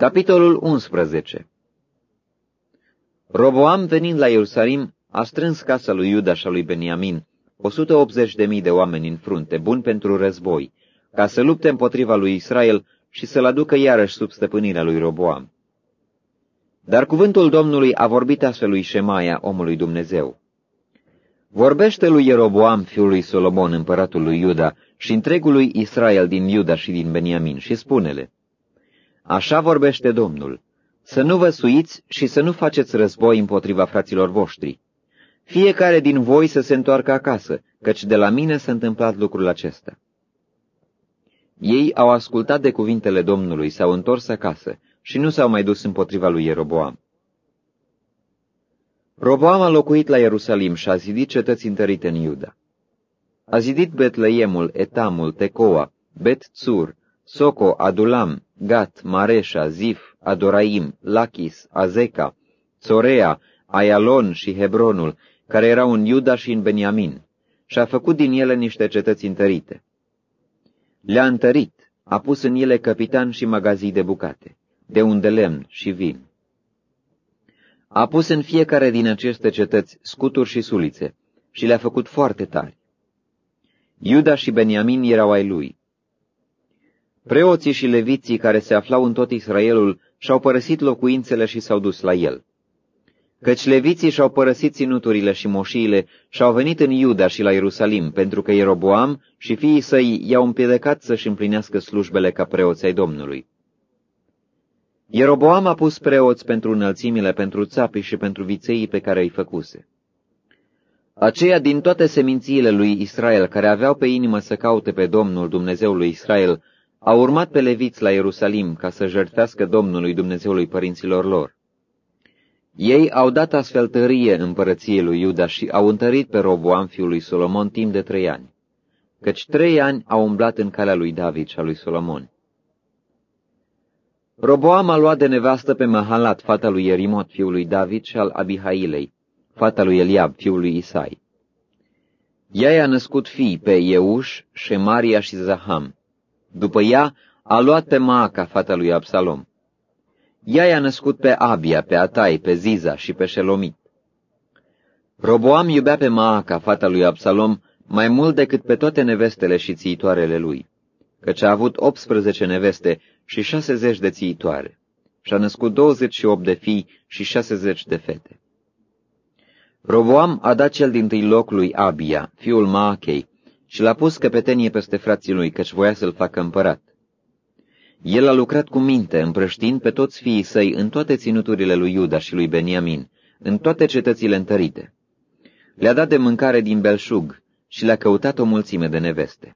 Capitolul 11 Roboam, venind la Ierusalim, a strâns casa lui Iuda și a lui Beniamin, 180.000 de oameni în frunte, buni pentru război, ca să lupte împotriva lui Israel și să-l aducă iarăși sub stăpânirea lui Roboam. Dar cuvântul Domnului a vorbit astfel lui Șemaia, omului Dumnezeu. Vorbește lui Ieroboam, fiul lui Solomon, împăratul lui Iuda, și întregului Israel din Iuda și din Beniamin, și spune-le, Așa vorbește Domnul, să nu vă suiți și să nu faceți război împotriva fraților voștri. Fiecare din voi să se întoarcă acasă, căci de la mine s-a întâmplat lucrul acesta. Ei au ascultat de cuvintele Domnului, s-au întors acasă și nu s-au mai dus împotriva lui Ieroboam. Roboam a locuit la Ierusalim și a zidit cetăți întărite în Iuda. A zidit Betleemul, Etamul, Tecoa, Bet-Tzur, Soco, Adulam, Gat, Mareșa, Zif, Adoraim, Lachis, Azeca, Țorea, Ayalon și Hebronul, care erau în Iuda și în Beniamin, și a făcut din ele niște cetăți întărite. Le-a întărit, a pus în ele capitan și magazii de bucate, de unde lemn și vin. A pus în fiecare din aceste cetăți scuturi și sulițe și le-a făcut foarte tari. Iuda și Beniamin erau ai lui. Preoții și leviții care se aflau în tot Israelul și-au părăsit locuințele și s-au dus la el. Căci leviții și-au părăsit ținuturile și moșiile și-au venit în Iuda și la Ierusalim, pentru că Ieroboam și fiii săi i-au împiedicat să-și împlinească slujbele ca preoți ai Domnului. Ieroboam a pus preoți pentru înălțimile, pentru țapii și pentru vițeii pe care îi făcuse. Aceia din toate semințiile lui Israel care aveau pe inimă să caute pe Domnul Dumnezeului Israel, au urmat pe leviți la Ierusalim ca să jertfească Domnului Dumnezeului părinților lor. Ei au dat astfel tărie împărăției lui Iuda și au întărit pe Roboam fiul lui Solomon timp de trei ani, căci trei ani au umblat în calea lui David și a lui Solomon. Roboam a luat de nevastă pe Mahalat, fata lui Ierimot, fiul lui David, și al Abihailei, fata lui Eliab, fiul lui Isai. Ea i-a născut fii pe Euș, Shemaria și Zaham. După ea a luat pe Maaca, fata lui Absalom. Ea i-a născut pe Abia, pe Atai, pe Ziza și pe Shelomit. Roboam iubea pe Maaca, fata lui Absalom, mai mult decât pe toate nevestele și țiitoarele lui, căci a avut 18 neveste și 60 de țiitoare, și a născut 28 de fii și 60 de fete. Roboam a dat cel din tâi loc lui Abia, fiul Maachei, și l-a pus căpetenie peste frații lui, căci voia să-l facă împărat. El a lucrat cu minte, împrăștind pe toți fiii săi în toate ținuturile lui Iuda și lui Beniamin, în toate cetățile întărite. Le-a dat de mâncare din belșug și le-a căutat o mulțime de neveste.